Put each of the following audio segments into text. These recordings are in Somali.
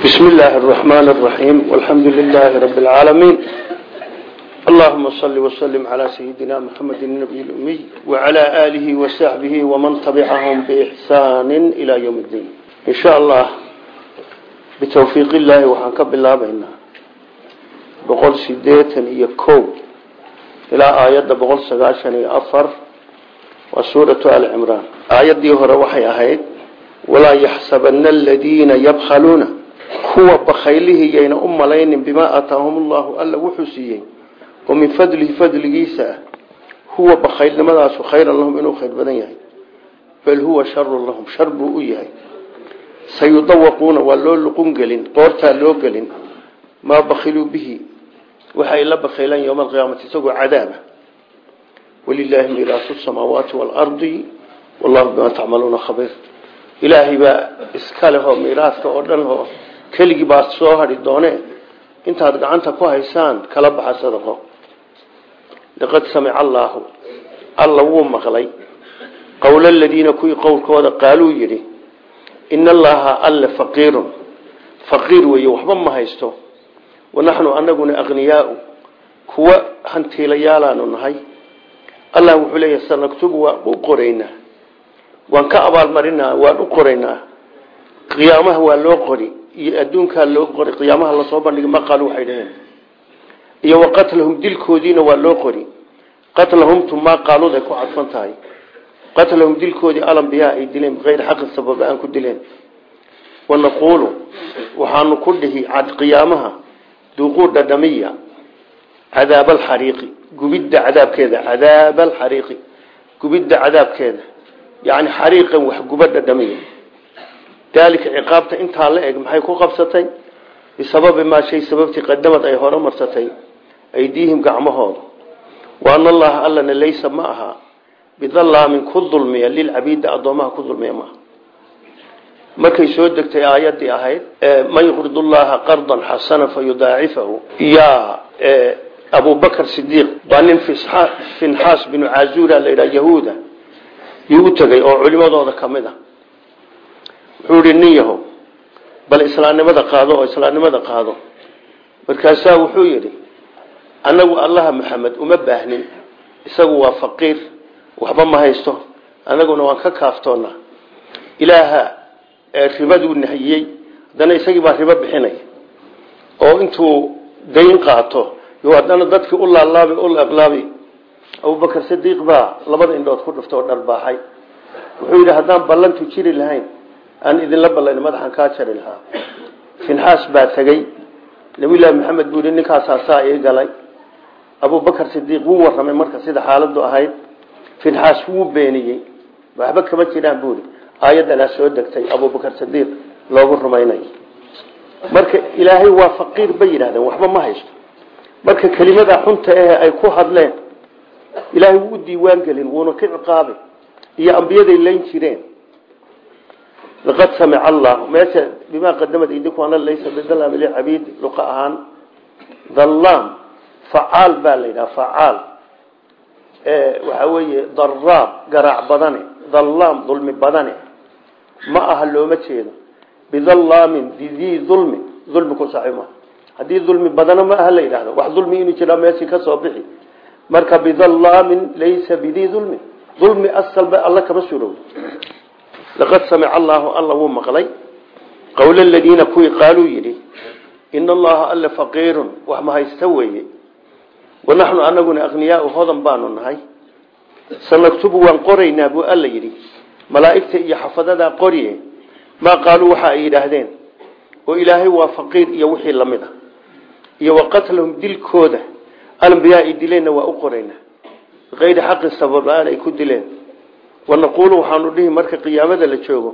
بسم الله الرحمن الرحيم والحمد لله رب العالمين اللهم صل وسلم على سيدنا محمد النبي الأمي وعلى آله وصحبه ومن تبعهم بإحسان إلى يوم الدين إن شاء الله بتوفيق الله وحنكب الله بيننا بقول سيديتا يكو إلى آيات بقول سقاشا أفر وسورة آل عمران آيات دي هو روحي أهيد ولا يحسبن الذين يبخلون kuwa bakhaylihii yayna u malaynin bimaa aataahum allahu alla wuxuu siiyey oo min fadlihi fadligiisa ah. Huwa bakhaylnimadaasu khayran lahum inuu khayr badan yahay. Bal huwa sharun lahum shar buu u yahay. Sayudawaquuna waa loo luqun gelin qoortaa loo gelin. Maa bakhiluu bihi waxay la bakhaylaan yowma alqiyaamati isagoo cadaaba. Walilaahi miraasu samaawaati waalardi wallahu bimaa tacmaluuna khabiir. Ilaahay baa iska lehoo miiraaska oo keligii baa soo hadhi doone. Intaad gacanta ku haysaan kala baxa sadaqo. Laqad samica allaahu. Alla wuu maqlay. Qowla aladiina kuwii qowlkooda qaaluu yidhi ina allaha alle faqiirun. Faqiir weeye waxba ma haysto. Wanaxnu anaguna aqniyaau kuwa hantiilayaalaanu nahay. Allah wuxuu leeyahy sanaktubu waan u qoraynaa. Waan ka abaalmarinaa waan u qoraynaa. Qiyaamaha waa loo qori iyo adduunkaa loo qori qiyaamaha la soo bandhigay maqaalu waxay dhaheen. Iyo wa qatlahum dilkoodiina waa loo qori. Qatlahumtu maa qaaluud ay ku cadfan tahay. Qatlahum dilkoodii alambiyaa ay dileen bikayri xaqin sababa aan ku dileen. Wanaquulu waxaanu ku dhihi qiyaamaha duuquu dhadhamiya cadaaba alxariiqi gubidda cadaabkeeda cadaaba alxariiqi gubidda cadaabkeeda. Yani xariiqan wax guba dhadhamiya daalika ciqaabta intaa la eg maxay ku qabsatay? Bisababi maa shay sababtii qadamad ay hore marsatay aydiihim gacmahooda. Wa ana allaha allana laysa ma aha bidallaamin ku dulmiya lilcabiida addoomaha ku dulmiya maaha. Markay soo degtay aayadii ahayd man yuqrid llaha qardan xasana fa yudaacifahu yaa abubakr sidiiq waa nin finxaas binu cazuura la yidhaha yahuuda yuu u tegay oo culimadooda ka mid a wuxuu ihi nin yahow bal islaamnimada qaado oo islaamnimada qaado. Markaasaa wuxuu yidhi annagu allaha maxamed uma baahnin isagu waa faqiir waxba ma haysto annaguna waan ka kaaftoonaa ilaaha ribaduu nahiyey haddana isagii baa ribo bixinay. Oo intuu dayn qaato yo haddana dadkii u laalaabi u laablaabi abubakar sidiiq baa labada indhood ku dhuftay oo dharbaaxay. Wuxuu yidhi haddaan ballantu jiri lahayn aan idinla ballayn madaxan kaa jari lahaa. Finxaas baa tegey nabiyullaahi maxamed buu yihi ninkaasaa saa ii galay. Abubakar sidiiq wuu warramay marka sida xaaladu ahayd. Finxaas wuu beeniyey. Waxba kama jiraan buuri aayaddanaa soo degtay abubakar sidiiq loogu rumaynayo marka ilaahay waa faqiir bay yidhahdeen waxba ma haysto. Marka kelimada xunta ahe ay ku hadleen ilaahay wuu u diiwaan gelin wuuna ka ciqaabay. Iyo ambiyaday layn jireen laqad samica allah meesha bimaa qadamad idinku ana laysa bidalaam licabiid luqa ahaan dallaam facaal baa la yidhaha facaal waxaa weeye daraab garaac badane dallaam dulmi badane ma aha looma jeedo bidallaamin bidii dulmin dulmi ku saxi maha haddii dulmi badana ma aha la yidhahdo wax dulmi inuu jiraa meeshii ka soo bixi marka bidallaamin laysa bidii dulmin dulmi asalba alla kama surow laqad samica allaahu alla wuu maqlay qowla aladiina kuwii qaaluu yidhi ina allaha alla faqiirun wax ma haysta weeye wanaxnu anaguna aqniyaau hodan baanu nahay sanaktubu waan qoraynaa buu alla yidhi malaa'igta iyo xafadadaa qoriye maa qaaluu waxa ay yidhaahdeen oo ilaahay waa faqiir iyo wixii la mid ah iyo wa qatlahum dilkooda alambiyaa ay dileenna waa u qoraynaa bikayri xaqin sabab la'aan ay ku dileen wanaquulu waxaanu dhihi marka qiyaamada la joogo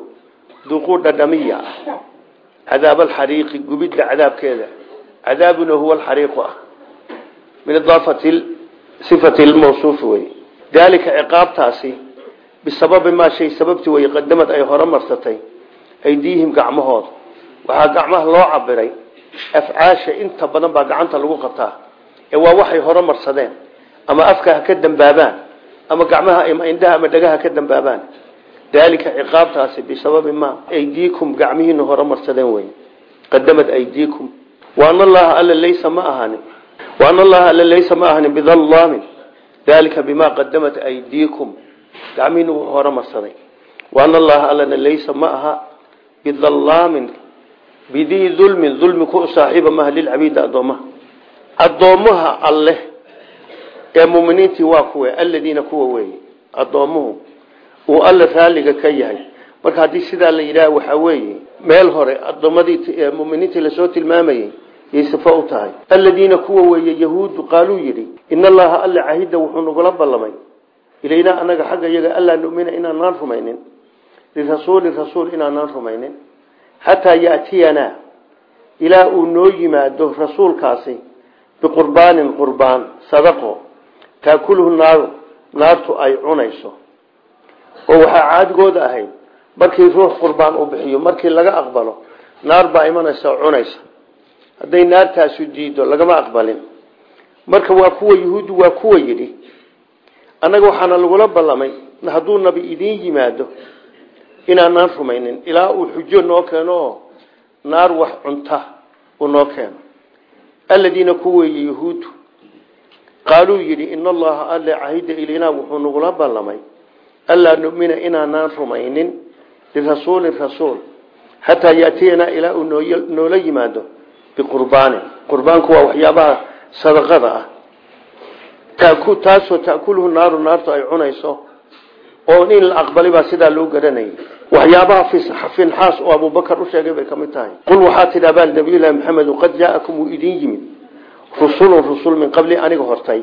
duquu dhadhamiya ah cadaab alxariiqi gubidda cadaabkeeda. Cadaabuna huwa alxariiqu ah. Min idaafati sifati lmawsuufi wey. Daalika ciqaabtaasi bisababi maa shay sababti wey qadamad ay hore marsatay aydiihim gacmahooda waxaa gacmaha loo cabiray afcaasha inta badan baa gacanta lagu qabtaa ee waa waxay hore marsadeen ama afka ha ka dambaabaan ama gacmaha indhaha ama dhagaha ka dambaabaan. Daalika ciqaabtaasi bisababi ma aydiikum gacmihiina hore marsadeen wey qadamad aydiikum. Waan allaha alla laysa ma ahani waan allaha alla laysa ma ahani bidallaamin. Dalika bimaa qadamat aydiikum. Gacmihiina wuu hore marsaday. Waan allaha allana laysa ma aha bidallaamin. Bidii dulmin dulmi ku saaxiiba maaha lilcabiidi addoommaha. Addoommaha alleh ee muminiintii waa kuwe aladiina kuwa weeye addoommuhu uu alla raalliga ka yahay. Marka haddii sidaa la yidhaah waxaa weeye meel hore addoommadii muminiintii la soo tilmaamayey yay sifo u tahay. Aladiina kuwa weeye yahuuddu qaaluu yidhi ina allaha alla cahida wuxuu nagula ballamay. Ilaynaa anaga xagga iyaga allaa numina inaanaan rumaynin. Lirasuuli rasuul inaanaan rumaynin. Xataa yatiyanaa ilaa uu noo yimaado rasuulkaasi biqurbaanin qurbaan sadaqo taakuluhu naaru naartu ay cunayso. Oo waxaa caadigooda ahayd markii ruux qurbaan uu bixiyo markii laga aqbalo naar baa imanaysa oo cunaysa. Hadday naartaasu diido lagama aqbalin. Marka waa kuwa yuhuuddu waa kuwa yidhi annaga waxaana lagula ballamay hadduu nabi idiin yimaado inaanaan rumaynin. Ilaa uu xujo noo keeno oo naar wax cunta uu noo keeno. Aladiina kuweeye yahuuddu qaaluu yidhi ina allaha alle cahida ilaynaa wuxuu nagula ballamay. Allaa numina inaanaan rumaynin lirasuulin rasuul. Xataa yatiyanaa ilaa uu noola yimaado biqurbaanin qurbaanku waa waxyaabaha sadaqada ah. Taasoo taakuluhu naaru naartu ay cunayso oo in la aqbalay baa sidaa loo garanayay. Waxyaabaha finxaas oo abubakar u sheegay bay ka mid tahay. Qul waxaa tidhaa baal nabiyullaahi yimid rusulun rusul min qabli aniga hortay.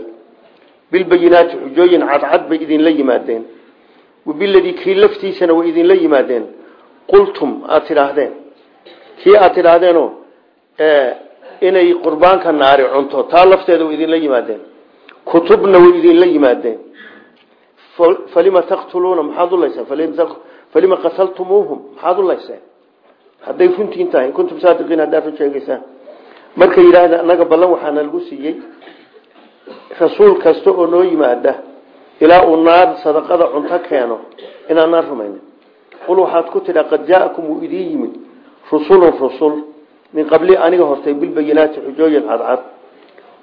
Bilbayinaati xujooyin cadcad bay idinla yimaadeen. Wabiladii kii laftiisana way idinla yimaadeen. Qultum aada tidhaahdeen. Kii aada tidhaahdeenoo inay qurbaanka naari cunto taa lafteeda way idinla yimaadeen. Kutubna way idinla yimaadeen. Falima taqtuluuna maxaad u layseen falima qataltumuuhum maxaad u layseen hadday runtiin tahay kuntum saadiqiin haddaad run sheegaysaan markay yidhaahdeen annaga ballan waxaana lagu siiyey rasuul kasta oo noo yimaada ilaa uu naar sadaqada cunto keeno inaanaan rumaynin. Qul waxaad ku tidhaa qad jaa'akum wuu idiin yimid. Rusulun rusul. Min qabli aniga hortay bilbayinaati xujooyin cadcad.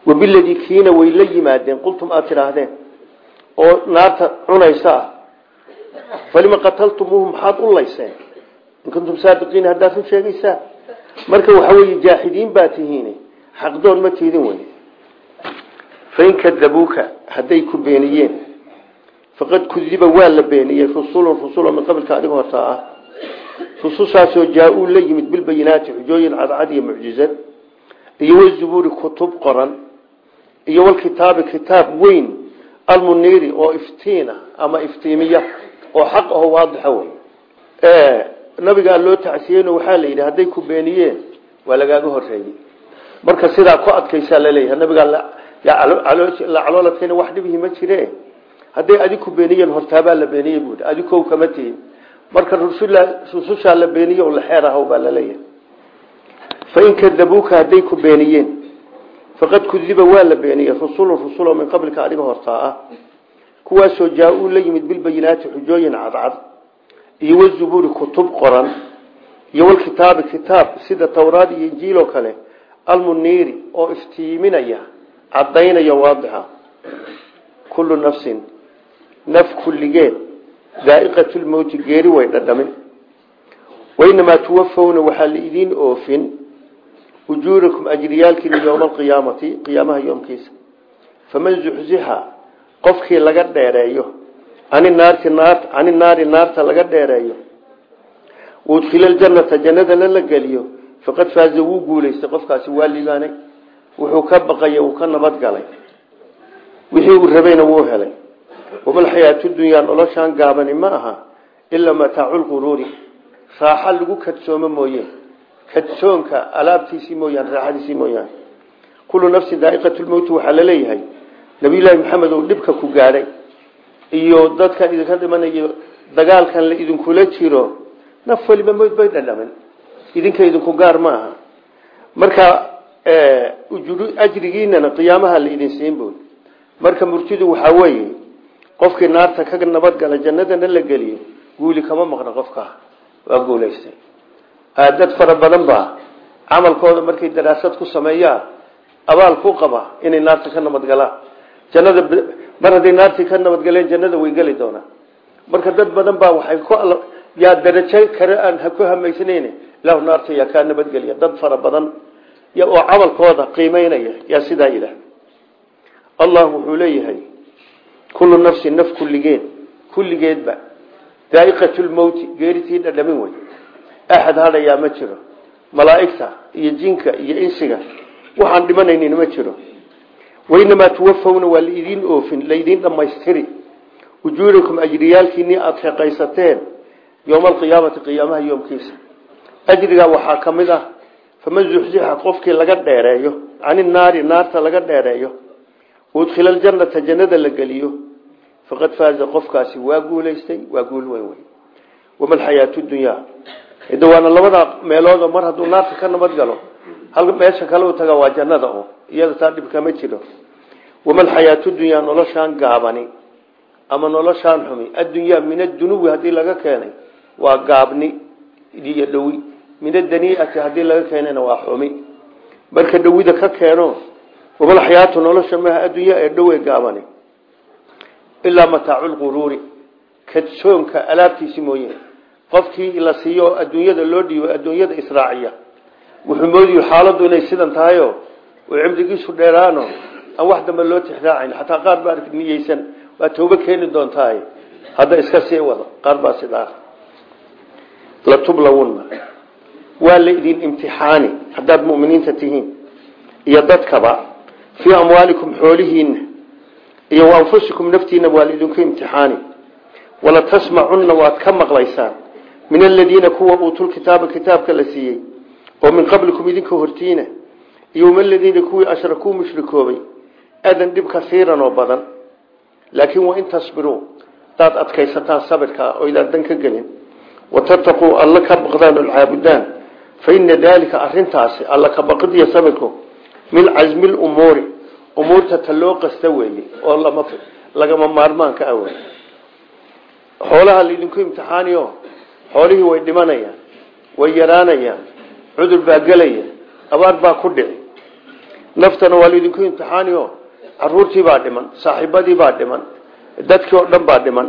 Wabiladii kiina way la yimaadeen. Qultum aada tidhaahdeen oo naarta cunaysa ah. Falima qataltumuuhu maxaad u layseen? In kuntum saadiqiin haddaad run sheegaysaan marka waxa weeye jaaxidiin baa tihiin xaqdoon ma tiidin wey fain kadabuuka hadday ku beeniyeen faqad kudiba waa la beeniyey rusulun rusulo min qabilka adiga hortaa ah. Rusushaasoo jaa-uu la yimid bilbayinaati xujooyin cadcad iyo mucjizad iyo wazubuuri kutub qoran iyo walkitaabi kitaab weyn almuniiri oo iftiina ama iftiimiya oo xaq aho waadixa wey nabigaa loo tacsiyeyno waxaa la yidhi hadday ku beeniyeen waa lagaaga horeeyey marka sidaa ku adkaysaa la leeyahay nabigaa la calooladkayna wax dhibihi ma jire hadday adig ku beeniyeen hortaabaa la beeniyey buui adikow kama tihin. Marka rusushaa la beeniye la xeer ahaw baa la leeyahay fain kadabuuka hadday ku beeniyeen faqad kudiba waa la beeniyey rusulun rusulo min qablika adiga hortaa ah. Kuwaasoo jaa-uu la yimid bilbayinaati xujooyin cadcad iyo wazubuuri kutub qoran iyo walkitaabi kitaab sida towraad iyo injiil oo kale almuniiri oo iftiiminaya cadaynaya waadixa kullu nafsin naf kulligeed daa'iqatu lmowti geeri way dhadhamin. Wainamaa tuwafawna waxaa laidiin oofin ujuurakum ajriyaalkiina yowma alqiyaamati qiyaamaha yoomkiisa. Faman zuxzixa qofkii laga dheereeyo cani naari naarta laga dheereeyo. Udkhila ljannata jannadana la geliyo. Faqad faaza wuu guulaystay qofkaasi waa liibaanay wuxuu ka baqaya uu ka nabadgalay wixii uu rabayna wuu helay. Wamalxayaatu dunyaa noloshaan gaabani ma aha ilaa mataacu lquruuri raaxa lagu kadsoomo mooye. Kadsoonka alaabtiisii mooyaan raaxadiisii mooyaane kullu nafsin daa'iqatu lmowti waxaa la leeyahay. Nabiyullaahi maxamed oo dhibka ku gaadhay iyo dadkan idinka dhimanayo dagaalkan la idinkula jiro naf waliba moyd bay dhadhamin. Idinka idinku gaar ma aha marka ajrigiinana qiyaamaha la idin siin buud marka murtidu waxaa weeye qofkii naarta ka nabadgala jannadana la geliyo guuli kama maqna qofka waa guulaystay. Dad fara badan baa camalkooda markay daraasad ku sameeyaan abaal ku qaba inay naarta ka nabadgalaan jannada mar hadday naartii ka nabadgaleen jannada way geli doonaan. Marka dad badan baa waxay ku yaa darajo kale aan ku hamaysnayn ilahu naarta yaa nabadgeliya dad fara badan oo camalkooda qiimeynaya yaa sidaa yidhaah allah wuxuu leeyahay kullu nafsin naf kulligeed kulligeedba daaiqatulmowti geeritii dhadhamin wey axad hadhayaa ma jiro. Malaa'igta iyo jinka iyo insiga waxaan dhimanaynin ma jiro wainamaa tuwafawna waa laidin oofin laydin dhammaystiri ujuurakum ajriyaalkiinii aada shaqaysateen yowma alqiyaamati qiyaamaha yoomkiisa ajrigaa waxaa ka mid ah faman zuxzixa qofkii laga dheereeyo cani naari naarta laga dheereeyo udkhila aljannata jannada la geliyo faqad faaza qofkaasi waa guulaystay waa guul weyn wey wama alxayaatu dunyaa de waana labada meelood mar hadduu naarta ka nabad galo meesha kale u taga waa jannada iyada taa dhib kama jiro wama alxayaatu dunyaa noloshaan gaabani ama noloshaan xumi addunyaa min adunuwi haddii laga keenay waa gaabni iyo dhowi min adaniiati haddii laga keenayna waa xumi marka dhowida ka keeno wamalxayaatu nolosha maha addunya ee dhowe gaabani ilaa mataacu lquruuri kadsoonka alaabtiisi mooye qofkii la siiyo adduunyada loo dhiibo adduunyada israaciya wuxuu moodiyo xaaladu inay sidan tahayo oo cimrigiisu dheeraano aan wax dambe loo tixraacin xataa qaar baa niyeysan. Waa toobo keeni doontahay. Hadda iska sii wado. Qaar baa sidaa latublawunna waa la idin imtixaani. Haddaad muminiinta tihiin. Iyo dadkaba. Fii amwaalikum xoolihiina iyo wa anfusikum naftiina waa laidinku imtixaani. Wala tasmacunna waad ka maqlaysaan. Min aladiina kuwa uutul kitaaba kitaabka la siiyey. Oo min qablikum idinka hortiina. Iyo min aladiina kuwii ashrakuu mushrikoobay adan dhib kasiiran oo badan. Laakiin waa in tasbiruu hadaad adkaysataan sabirkaa oo idaan dan ka gelin. Watataquu alla ka baqdaan oo caabudaan. Fa ina daalika arintaasi alla ka baqidiya sabirku min casmi lumuuri umuurta ta loo qasta weeye oo lagama maarmaanka ah wey xoolaha laydinku imtixaaniyo xoolihii way dhimanayaan way yaraanayaan cudur baa gelaya abaar baa ku dhici. Naftana waa laydinku imtixaaniyo caruurtii baa dhiman saaxiibadii baa dhiman dadkii oo dhan baa dhiman.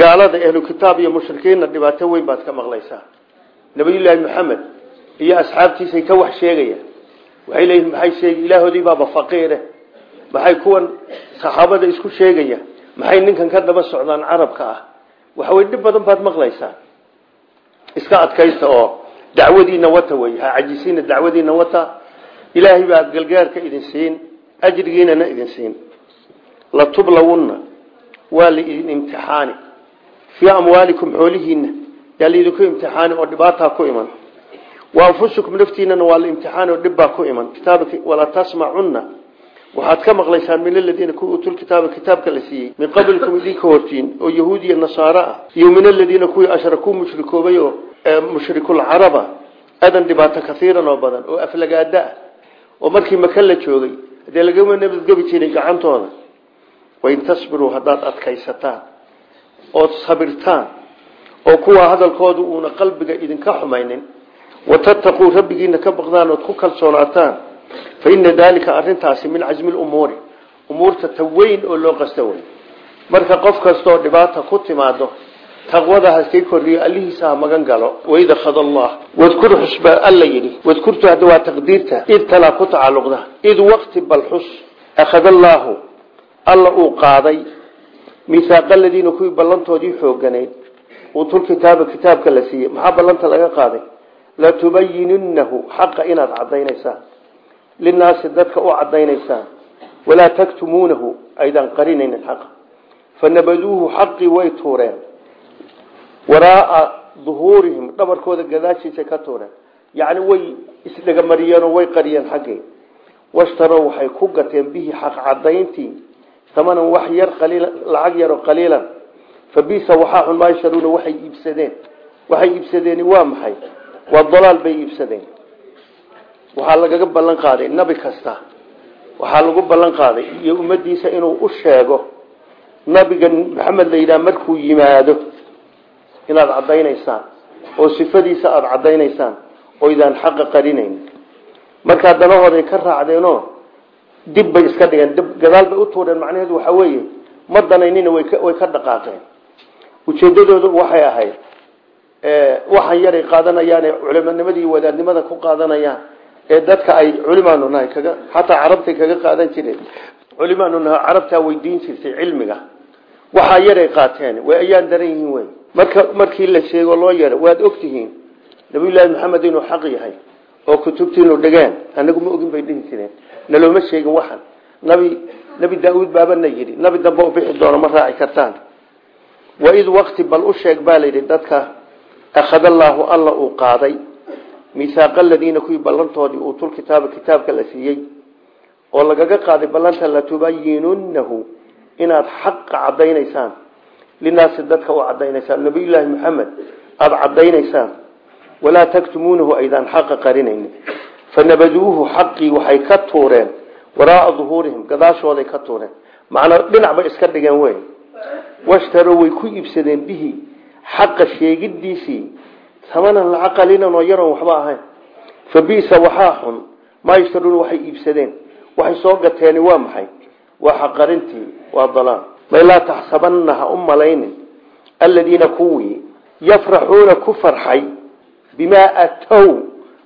Gaalada ahlu kitaab iyo mushrikiinna dhibaato weyn baad ka maqlaysaa. Nabiyullaahi maxamed iyo asxaabtiisay ka wax sheegayaan. Waxay leeyihiin maxay sheegi ilaahoodii baaba faqiire. Maxay kuwan saxaabada isku sheegayaan. Maxay ninkan ka daba socdaan carabka ah? Waxawey dhib badan baad maqlaysaa. Iska adkaysta oo dacwadiina wata wey ha cajisiina dacwadiina wata. Ilaahay baa galgaarka idin siin ajrigiinana idin siin. Latublawunna waa laidin imtixaani. Fii amwaalikum xoolihiina yaa laidinku imtixaani oo dhibaataa ku iman. Wa anfusikum naftiinana waa la imtixaani oo dhibbaa ku iman. Kitaabka walaa tasmacunna. Waxaad ka maqlaysaan min aladiina kuwa utul kitaaba kitaabka la siiyey. Min qablikum idinka hortiin oo yahuud iyo nasaaro ah. Iyo min aladiina kuwii ashrakuu mushrikoobay oo mushrikulcaraba adan dhibaato kaiiran oo badan oo aflagaada ah. Oo markii maka la joogay hadee lagama nabadgebi jiray gacantooda wain tasbiruu haddaad adkaysataan ood sabirtaan oo kuwa hadalkooda uuna qalbiga idinka xumaynin watataquu rabbigiina ka baqdaan ood ku kalsoonaataan fa ina daalika arintaasi min casmi lumuuri umuurta ta weyn oo loo qasta wey marka qof kastaoo dhibaata ku timaado taqwada haskay kordhiyo allihiisa ha magan galo. Waid akhad allah. Wadkur xusba alla yidhi. Wadkurtu hadda waa taqdiirta. Id talaa ku tacalluqda. Id waqti bal xus. Akhad allaahu alla uu qaaday. Mihaaqa aladiina kuwii ballantoodii xooganayd uutul kitaaba kitaabka la siiyey. Maxaa ballanta laga qaaday? Latubayinunnahu xaqa inaad cadaynaysaan linaasi dadka u cadaynaysaan walaa taktumuunahu. Aydan qarinaynin xaqa. Fanabaduuhu xaqii way tuureen waraaa duhuurihim dhabarkooda gadaashiisa ka tuureen yacni way isdhegamariyeenoo way qariyeen xaggii washtarow waxay ku gateen bihi xaq cadayntii tamanan wax yar qaliila lacag yaroo qaliilan. Fa bisa waxaa xun maa yasharuuna waxay iibsadeen. Waxay iibsadeeni waa maxay? Waa dalaal bay iibsadeen. Waxaa lagaga ballan qaaday nabi kasta. Waxaa lagu ballan qaaday iyo ummadiisa inuu u sheego. Nabiga maxamed la markuu yimaado inaad caddaynaysaan oo sifadiisa aada caddaynaysaan oydaan xaqa qarinayn. Markaa danahooday ka raacdeenoo dib bay iska dhigeen. Dib gadaal bay u tuureen macnaheedu waxaa weeye ma danaynina way ka dhaqaaqeen. Ujeedadoodu waxay ahayd waxaan yaray qaadanayaane culimanimadii wadaadnimada ku qaadanayaan ee dadka ay culimaanu nahay kaga xataa carabtay kaga qaadan jireen. Culimaanu nahay carabtaa weydiin jirtay cilmiga. Waxaa yaray qaateen way ayaan daran yihiin marka markii la sheego loo yaro waad ogtihiin nabiyullaahi maxamed inuu xaq yahay oo kutubtiinu dhigeen anagu ma ogin bay dhihi jireen. Nalooma sheegin waxan nabi nabi daauud baabana yidhi nabi dambe u bixi doono ma raaci kartaan. Waid waqti bal u sheeg baa layidhi dadka akhad allaahu alla uu qaaday misaaqa aladiina kuwii ballantoodii uutul kitaaba kitaabka la siiyey oo lagaga qaaday ballanta latubayinunahu inaad xaqa cadaynaysaan linaasi dadka u cadaynaysaan nabiyullaahi maxamed aada cadaynaysaan walaa taktumuunahu aydaan xaqa qarinaynin fanabaduuhu xaqii waxay ka tuureen. Waraaa duhuurihim gadaashooday ka tuureen. Macnaa dhinac bay iska dhigeen wey washtaroo way ku iibsadeen bihi. Xaqa sheegidiisii. Tamanan lacag qaliilan oo yaroon waxba ahayn. Fa bisa waxaa xun maa yashtaruuna waxay iibsadeen. Waxay soo gateeni waa maxay? Waa xaqarintii waa may laa taxsabanna ha u malaynin aladiina kuwii yafraxuuna ku farxay bimaa atow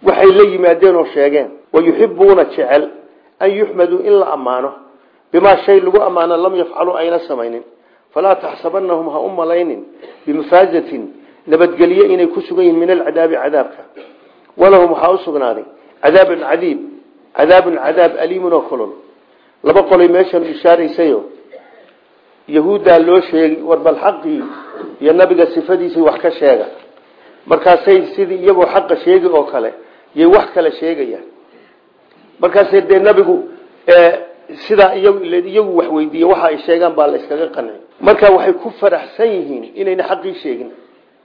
waxay la yimaadeen oo sheegeen wayuxibuuna jecel an yuxmaduu in la ammaano. Bimaa shay lagu ammaano lam yafcaluu ayna samaynin. Falaa taxsabanahum ha u malaynin bimafaazatin nabadgelyo inay ku sugan yihiin min alcadaabi cadaabka. Walahum waxaa u sugnaaday cadaabun cadiib cadaabun cadaab aliimun oo kulol laba qolay meeshan ishaaraysayo yahuuddaa loo sheegi war bal xaqii iyo nabiga sifadiisii wax ka sheega. Markaasay sidii iyagoo xaqa sheegi oo kale yay wax kale sheegayaan. Markaasay dee nabigu sidaa iyagu wax weydiiye waxa ay sheegaan baa la iskaga qancin marka waxay ku faraxsan yihiin inayna xaqii sheegin.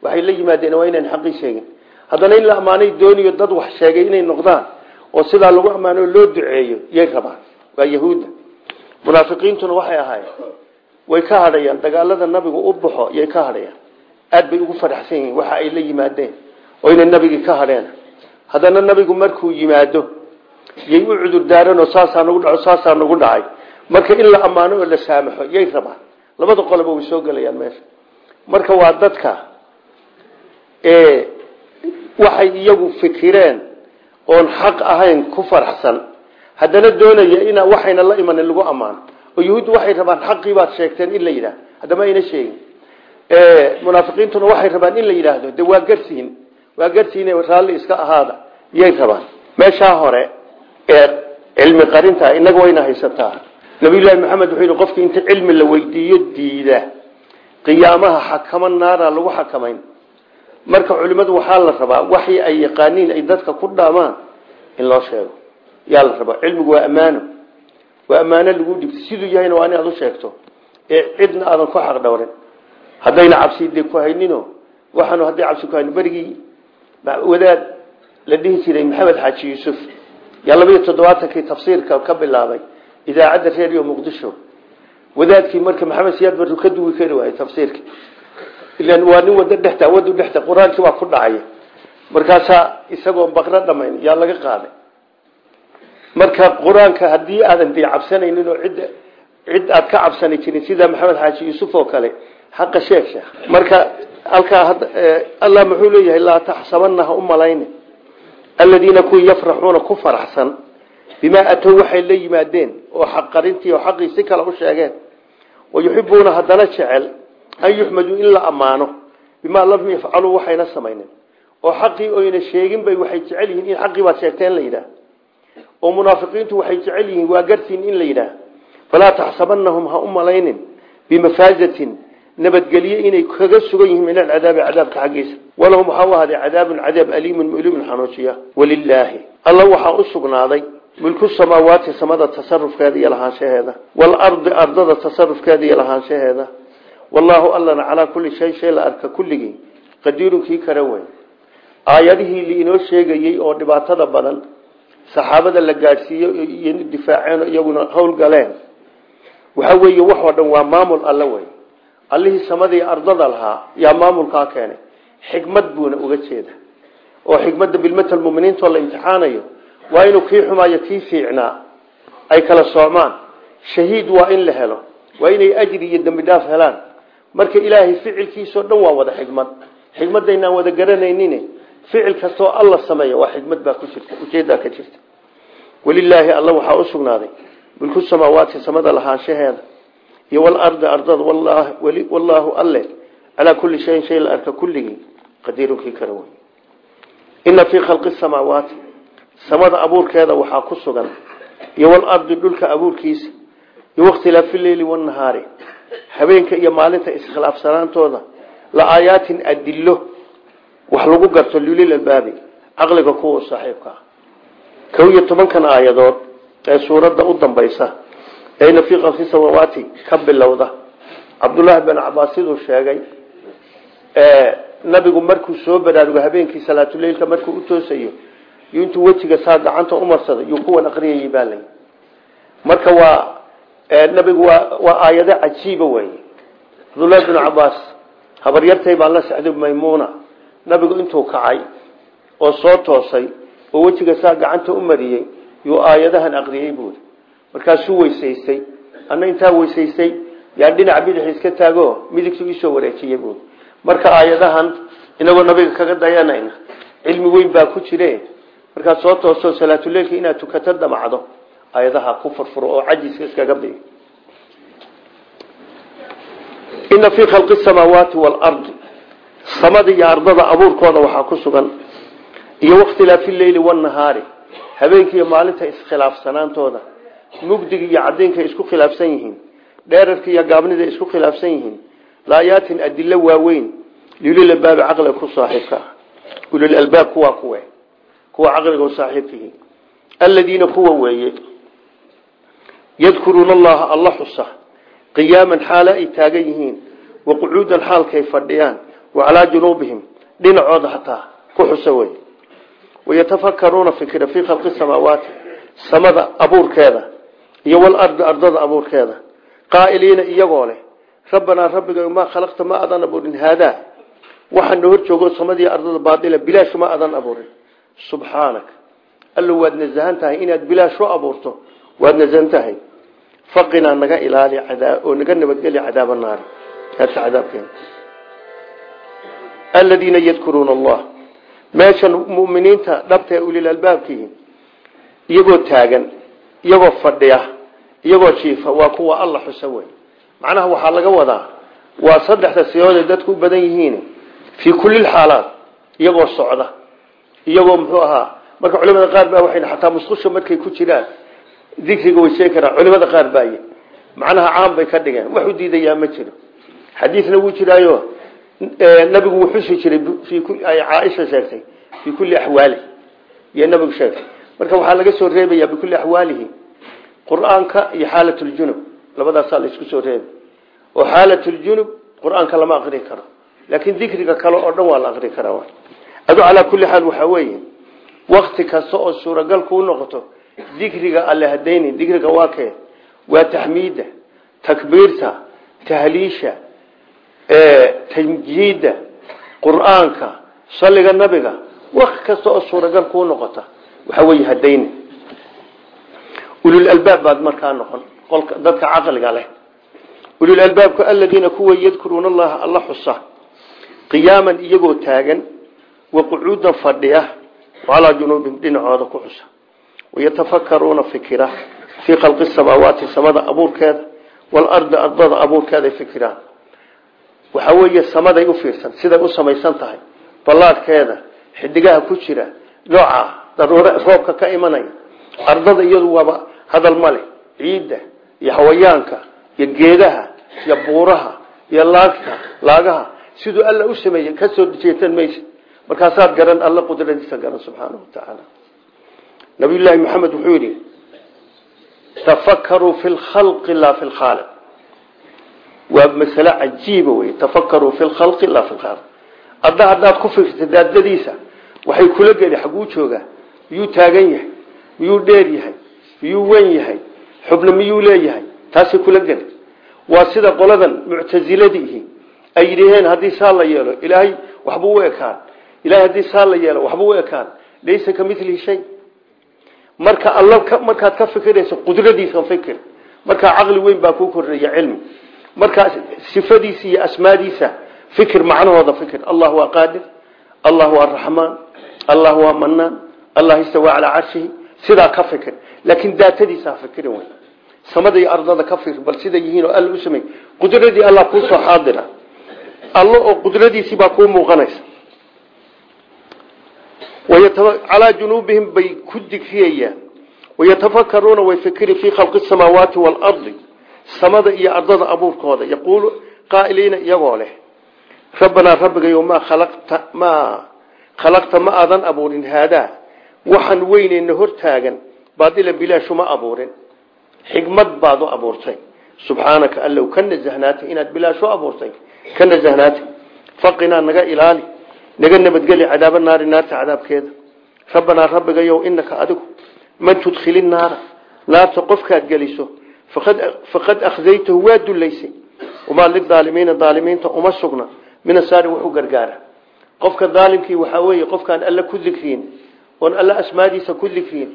Waxay la yimaadeen waa inayna xaqii sheegin. Haddana in la ammaanay dooniyo dad wax sheegay inay noqdaan oo sidaa lagu ammaano loo duceeyo yay rabaan. Waa yahuudda. Munaafiqiintuna waxay ahaayeen way ka hadhayaan dagaalada nabigu u baxo yay ka hadhayaan. Aad bay ugu faraxsan yihiin waxa ay la yimaadeen oo inay nabigii ka hadheen haddana nabigu markuu yimaado yay u cudur daaranoo saasaa nagu dhaco saasaa nagu dhacay. Marka in la ammaano oo la saamaxo yay rabaan. Labada qoloba way soo gelayaan meesha. Marka waa dadka waxay iyagu fikireen oon xaq ahayn ku faraxsan. Haddana doonaya in waxayna la imanin lagu ammaano oo yahuuddu waxay rabaan xaqii baad sheegteen in la yidhaah haddama ayna sheegin. Munaafiqiintuna waxay rabaan in la yidhaahdo. De waa garsiin. Waa garsiin raalli iska ahaada yay rabaan. Meeshaa hore ee cilmi qarinta inaga wayna haysataa nabiyullaahi maxamed wuxuu yidhi qofkii inta cilmi la weydiiyo diida. Qiyaamaha xakama naara lagu xakamayn. Marka culimmadu waxaa la rabaa waxii ay yaqaaniin ay dadka ku dhaamaan in loo sheego. Yaa la rabaa cilmigu waa ammaano waa ammaano lagu dhibtay. Siduu yahayna waa inaad u sheegto. Ee cidna aadan ku xaq dhowrin. Haddayna cabside ku haynino waxaanu hadday cabsi ku hayno berigii wadaad la dhihi jiray maxamed xaaji yuusuf. Yaa toddobaatankii tafsiirka ka bilaabay idaacadda redio muqdisho. Wadaadkii marka maxamed siyaad barru ka duwi kari waayey tafsiirka. Ilan waa nin wada dhexta wadu dhexta qur'aankii waa ku dhacaya. Markaasaa isagoo baqro dhamayn yaa laga qaaday marka qur'aanka haddii aadan dee cabsanaynin oo cid cid aad ka cabsani jirin sida maxamed xaaji yuusuf oo kale xaqa sheeg sheekh marka halkaa allah muxuu leeyahay laa taxsabana ha u malayni aladiina kuwii yafraxuuna ku faraxsan bimaa atow waxay la yimaadeen oo xaqarintii oo xaqii si kale u sheegeen. Wayuxibuuna haddana jecel an yuxmaduu in la ammaano bimaa lam yafcaluu waxayna samaynin. Oo xaqii oyna sheegin bay waxay jecel yihiin in xaqii baad sheegteen la yidhaah oo munaafiqiintu waxay jecel yihiin waa gartiin in la yidhaah. Falaa taxsabanahum ha u malaynin bimafaazatin nabadgelye inay kaga sugan yihiin min alcadaabi cadaabka xaggiisa. Walahum waxaa u ahaaday cadaabun cadaab aliimun mulimun xanuujiya walilaahi alla waxaa u sugnaaday mulku samaawaati samada tasarufkeeda iyo lahaanshaheeda. Waalardi ardada tasarufkeeda iyo lahaanshaheeda. Wallaahu allana calaa kulli shay shay la arka kulligii qadiirun kii kara weyn. Aayadihii liinoo sheegayey oo dhibaatada badan saxaabada la gaadhsiiyo iyo difaaceen iyaguna howlgaleen waxa weeye wax oo dhan waa maamul alle wey. Allihii samadii ardada lahaa yaa maamulkaa keenay. Xikmad buuna uga jeeda. Oo xikmadda bilmatal muminiintoo la imtixaanayo waa inuu kii xumaayo kii fiicnaa ay kala soocmaan shahiid waa in la helo. Waa inay ajri iyo dembi dhaaf helaan. Marka ilaahay ficilkiisao dhan waa wada xikmad xikmadaynaan wada garanaynin ficil kastoo alla sameeya waa xikmad baa ku jirta u jeedaa ka jirta. Walilaahi alla waxaa u sugnaaday mulku samaawaati samada lahaanshaheeda iyo walardi ardada wallaahu alle calaa kulli shayin shay la arka kulligii qadiirunkii kara wey ina fii khalqi samaawaati samada abuurkeeda waxaa ku sugan iyo walardi dhulka abuurkiisa iyo wakhtilaafi leyli wanahaari habeenka iyo maalinta iskhilaafsanaantooda la aayaatin adilo wax lagu garto lulil albaabi caqliga kuwa saaxiibka kow iyo tobankan aayadood ee suuradda u dambaysa ayna fii khalqi samaawaati ka bilowda cabdullaahi bin cabaas siduu sheegay nabigu markuu soo baraarugo habeenkii salaatuleilka markuu u toosayo iyo intuu wejiga saa gacanta umarsada yuu kuwan aqriyayay baa lay marka waa nabigu waa aayado cajiiba wey cabdullaahi bin cabaas habaryartay baan la sexday maymuuna nabigu intuu kacay oo soo toosay oo wejiga saa gacanta u mariyey yuu aayadahan aqriyey buuri markaasuu weysaystay. Anna intaa weysaystay yaa dhinaca bidix iska taago midigtu isoo wareejiyey buuri marka aayadahan inagoo nabiga kaga dayanayna cilmi weyn baa ku jire markaad soo toosto salaatuleilka inaad tukato damacdo. Aayadaha ku furfuro oo cajiska iskaga bi ina fii khalqi samaawaati waalardi samada iyo ardada abuurkooda waxaa ku sugan iyo wakhtilaafi leyli wanahaari habeenka iyo maalinta iskhilaafsanaantooda mugdiga iyo cadaynka isku khilaafsan yihiin dheerarka iyo gaabnida isku khilaafsan yihiin laayaatin adilo waaweyn liulilalbaabi caqliga ku saaxiibka ah. Ulilalbaab kuwaa kuwe kuwa caqliga saaxiibkihi aladiina kuwa weeye yadkuruuna allaha alla xusa qiyaaman xaala ay taagan yihiin wa qucuudan xaalkay fadhiyaan wa calaa junuubihim dhinacooda hataa ku xusa wey wayatafakaruuna fikra fii khalqi samaawaati samada abuurkeeda iyo walardi ardada abuurkeeda. Qaa'iliina iyagoo leh rabbanaa rabbiga maa khalaqta ma adan abuurin. Haadaa waxaana hor joogo samadii ardada baaila bilaash ma adan abuurin. Subxaanak alla waad nasahan tahay inaad bilaash u abuurto waad nasahan tahay. Faqinaa naga ilaali oo naga nabadgeli cadaaba naari naarta cadaabkeena aladiina yadkuruuna allah. Meeshan muminiinta dhabta ee ulil albaabkihi iyagoo taagan iyagoo fadhiya iyagoo jiifa waa kuwa alla xusa wey macnaha waxaa laga wadaa waa saddexda siyoodee dadku u badan yihiin fii kulli xaalaat iyagoo socda iyagoo muxuu ahaa marka culimada qaar baa waxay xataa musqusha markay ku jiraan dikriga way sheegi karaan culimada qaar baaye macnaha caan bay ka dhigeen wax diidayaa ma jiro. Xadiisna wuu jiraayo nabigu wuu xusi jiray ay caaisha sheegtay fii kulli axwaali iyo nabigu sheegtay. Marka waxaa laga soo reebayaa bikulli axwaalihi qur'aanka iyo xaalatljunub labadaasaa la isku soo reebay. Oo xaalatljunub qur'aanka lama aqri karo. Laakiin dikriga kale oo dhan waa la aqri karaa adu calaa kulli xaal waxaa weeye wakti kasta oo suuragal kuu noqoto dikriga alle hadayni dikriga waa kee? Waa taxmiida takbiirta tahliisha tamjiida qur'aanka salliga nabiga waqti kasta oo suuragal kuu noqota. Waxaa weeye hadayni ululalbaab baad markaa noqon dadka caqliga leh. Ululalbaabka aladiina kuwa yadkuruuna allaha alla xusa qiyaaman iyagoo taagan wa qucuudan fadhiya calaa junuubihim dhinacooda ku xusa. Wayatafakaruuna fikira fii khalqi samaawaati samada abuurkeeda waalardi ardada abuurkeeday waxaa weeye samaday u fiirsan siday u samaysan tahay. Ballaadhkeeda xidigaha ku jira nooca daruure roobka ka imanaya. Ardada iyadu waaba hadal male ciidda iyo hawayaanka iyo geedaha iyo buuraha iyo laagta laagaha. Siduu alla u sameeyey ka soo jeetan maysa markaasaad garan alla qudradiisa garan subxaanahu watacaala nabiyullaahi maxamed wuxuu yidhi tafakaruu fi lkhalqi laa fi lkhaaliq waa masale cajiiba wey tafakaruu fi lkhalqi laa fi lkhaaliq adda haddaad ku fikirta daadadiisa waxay kula geli xaguu joogaa miyuu taagan yahay miyuu dheer yahay miyuu wen yahay xubno miyuu leeyahay? Taasay kula geli. Waa sida qoladan muctasiladiihi ay yidhaheen haddii saa la yeelo ilaahay waxbuu u ekaan ilahay haddii saa la yeelo waxba u ekaan laysa ka milihi shay. Marka ka fikirayso markaa caqli weyn baa kuu kordhaya markaa sifadiisa iyo asmaadiisa fikir macnahooda fikir. Allah waa qaadir allah waa raxmaan allah waa manaan allah istawaa calaa carshihi sidaa ka fikir laakiin daatadiisa ha fikirin wey samada iyo ardada ka fikir bal sida yihiin oo alla u samey qudradii allah kuusoo xaadira. Allo oo qudradiisii baa kuu muuqanaysa. Calaa junuubihim bay ku digriyayaan wayatafakaruuna way fikiri fii khalqi samaawaati waalardi samada iyo ardada abuurkooda yaquulu qaa'iliina iyagoo leh rabbanaa rabbigayo maa khalaqta maa khalaqta ma aadan abuurin haadaa waxaan weyneyna hortaagan baadila bilaashuma abuurin xigmad baad u abuurtay. Subxaanaka allow ka nasahnaatay inaad bilaash u abuurtay ka nasahnaatay faqinaa naga ilaali naga nabadgeli cadaaba naari naarta cadaabkeeda. Rabbanaa rabbigayow inaka adigu man tudkhili naara naarta qofkaad geliso faqad akhdaytahu waa dullaysay wamaa lidaalimiina daalimiinta uma sugna min asaari wuxuu gargaara qofka daalimkii waxaa weeye qofkaan alla ku dikriin oon alla asmaadiisa ku dikriin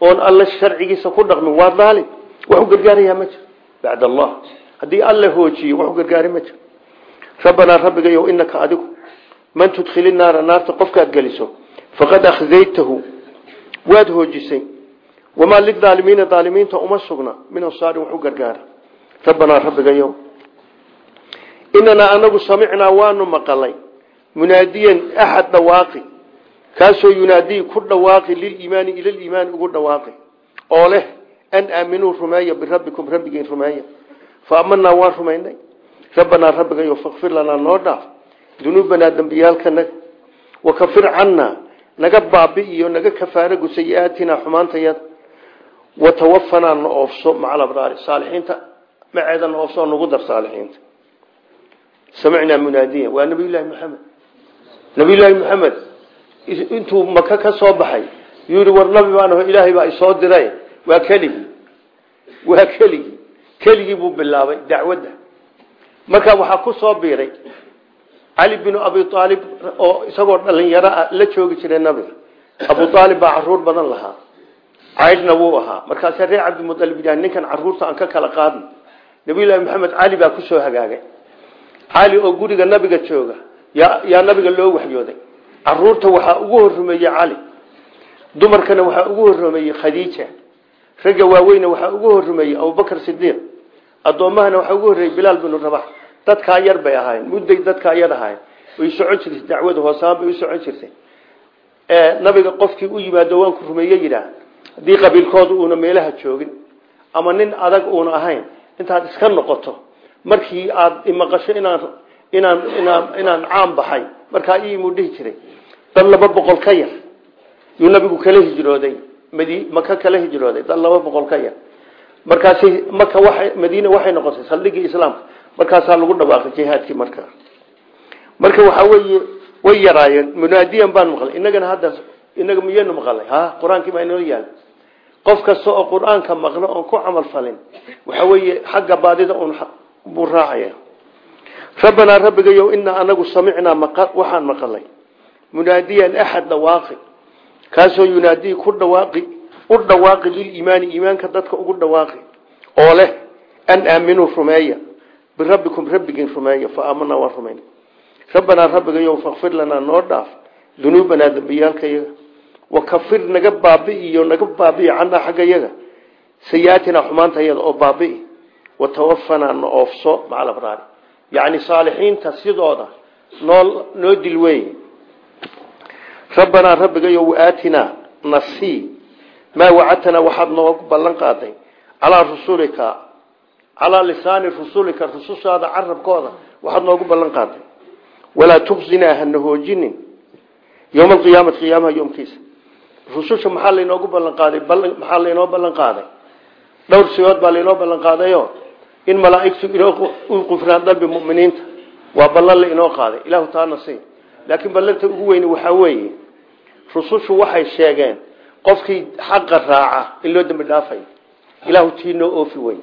oon alla sharcigiisa ku dhaqmin waa daalim waxu gargaarayaa ma jiro bacd allah haddii alla hoojiyo waxu gargaari ma jiro rabbanaa rabbigayow inaka adigu man tudkhili naara naarta qofkaad geliso faqad akhdaytahu waad hoojisay wamaa lidaalimiina daalimiinta uma sugna min ansaarin waxu gargaara rabbanaa rabbigayow inanaa anagu samicnaa waanu maqalay munaadiyan axad dhawaaqi kaasoo yunaadii ku dhawaaqi liliimaani ilaliimaani ugu dhawaaqi oo leh an aaminuu rumeeya birabbikum rabbigiin rumeeya fa amanaa waan rumaynay rabbanaa rabbigayo fakfir lanaa noo dhaaf dunuubanaa dembiyaalkanaga wakafir cannaa naga baabi'iyo naga kafaara gu sayi-aatinaa xumaantayada watawafanaa na oofso maca labraari saalixiinta maceeda na oofso oo nagu dar saalixiinta samicnaa munaadiyan waa nabiyullaahi maxamed nabiyullaahi maxamed intuu maka ka soo baxay yuu yihi war nabi baan aho ilaahay baa isoo diray waa keligii waa keligii keligii buu bilaabay dacwadda markaa waxaa ku soo biiray cali binu abi aalib oo isagoo dhalinyaro ah la joogi jiray nabiga abu badan lahaa caydhna wuu ahaa. Markaasee reer cabdimualib yidhaha ninkan carruurta aan ka kala qaadno nabiyullaahi maxamed cali baa ku soo hagaagay. Cali oo guriga nabiga jooga yaa nabiga loo waxyooday. Caruurta waxaa ugu horrumeeyey cali dumarkana waxaa ugu horrumeeyey khadiija. Ragga waaweyna waxaa ugu horrumeeyey abubakar sidiiq addoommahana waxaa ugu horreeyey bilaal binu rabax. Dadkaa yar bay ahaayeen. Mudday dadkaa yar ahaayeen. Way socon jirtay dacwada hoosaan bay socon jirtay. Nabiga qofkii u yimaado waan ku rumeeye yidhaah haddii qabiilkooda uuna meelaha joogin ama nin adag uuna ahayn intaad iska noqoto markii aad imaqasho inaan inaan inaan inaan caan baxay markaa iimuu dhihi jiray. Dad laba boqol ka yar. Yuu nabigu kala hijrooday. Madi maka kala hijrooday. Dad laba boqol ka yar. Markaasi maka waxay madiina waxay noqotay saldhigii islaamka. Markaasaa lagu dhawaaqay jihaadkii markaa marka waxaa weeye way yaraayeen. Munaadiyan baan maqlay. Inagana hadda inaga miyaynu maqalay? Ha qur'aankii baa inoo yaal qof kasta oo qur'aanka maqlo oon ku camal falin waxa weeye xagga baadida un buu raacaya. Rabbanaa rabbigayow inaa anagu samicnaa waxaan maqalay munaadiyan axad dhawaaqi kaasoo yunaadii ku dhawaaqi u dhawaaqi liliimaani iimaanka dadka ugu dhawaaqi. Oo leh an aaminuu rumeeya. Birabbikum rabbigiin rumeeya fa aamanaa waan rumayna rabbanaa rabbigayow fakfir lanaa noo dhaaf. Dunuubanaa dembiyaalkayaga wakafir naga baabi'iyo naga baabi'i cannaa xagga yaga sayaatinaa xumaantayada oo baabi'i watawafanaa na oofso macal abraari yacni saalixiinta sidooda noo noo dil wey rabbanaa rabbigayow aatinaa nasii maa wacadtanaa waxaad noogu ballan qaaday calaa rusulika calaa lisaani rusulika rusushaada carabkooda waxaad noogu ballan qaaday. Walaa tuqsinaa hana hoojinin. Yowma alqiyaamati qiyaamaha yoomkiisa rususha maxaa laynoogu ballan qaaday? Maxaa laynoo ballan qaaday? Dhowr sigood baa laynoo ballan qaadayo? In malaaigtu u qufraan dalbi muminiinta. Waa ballan la inoo qaaday. Ilahu taana si laakiin ballanta ugu weyni waxaa weeye rusushu waxay sheegeen qofkii xaqa raaca in loo dembi dhaafay. Ilahu tii noo oofi wey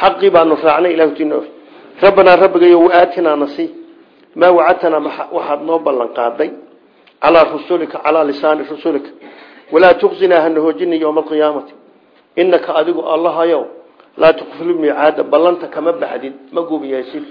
xaqii baanu raacnay ilahu tii noo oofi rabbanaa rabbigayo waatinaa nasi maa wacadtanaa waxaad noo ballan qaaday? Calaa rusulika calaa lisaani rusulika walaa tuqsinaa hana hoojini yowma alqiyaamati. Inaka adigu allahayow laa tuqfil miicaada ballanta kama baxdid ma gubiyaysid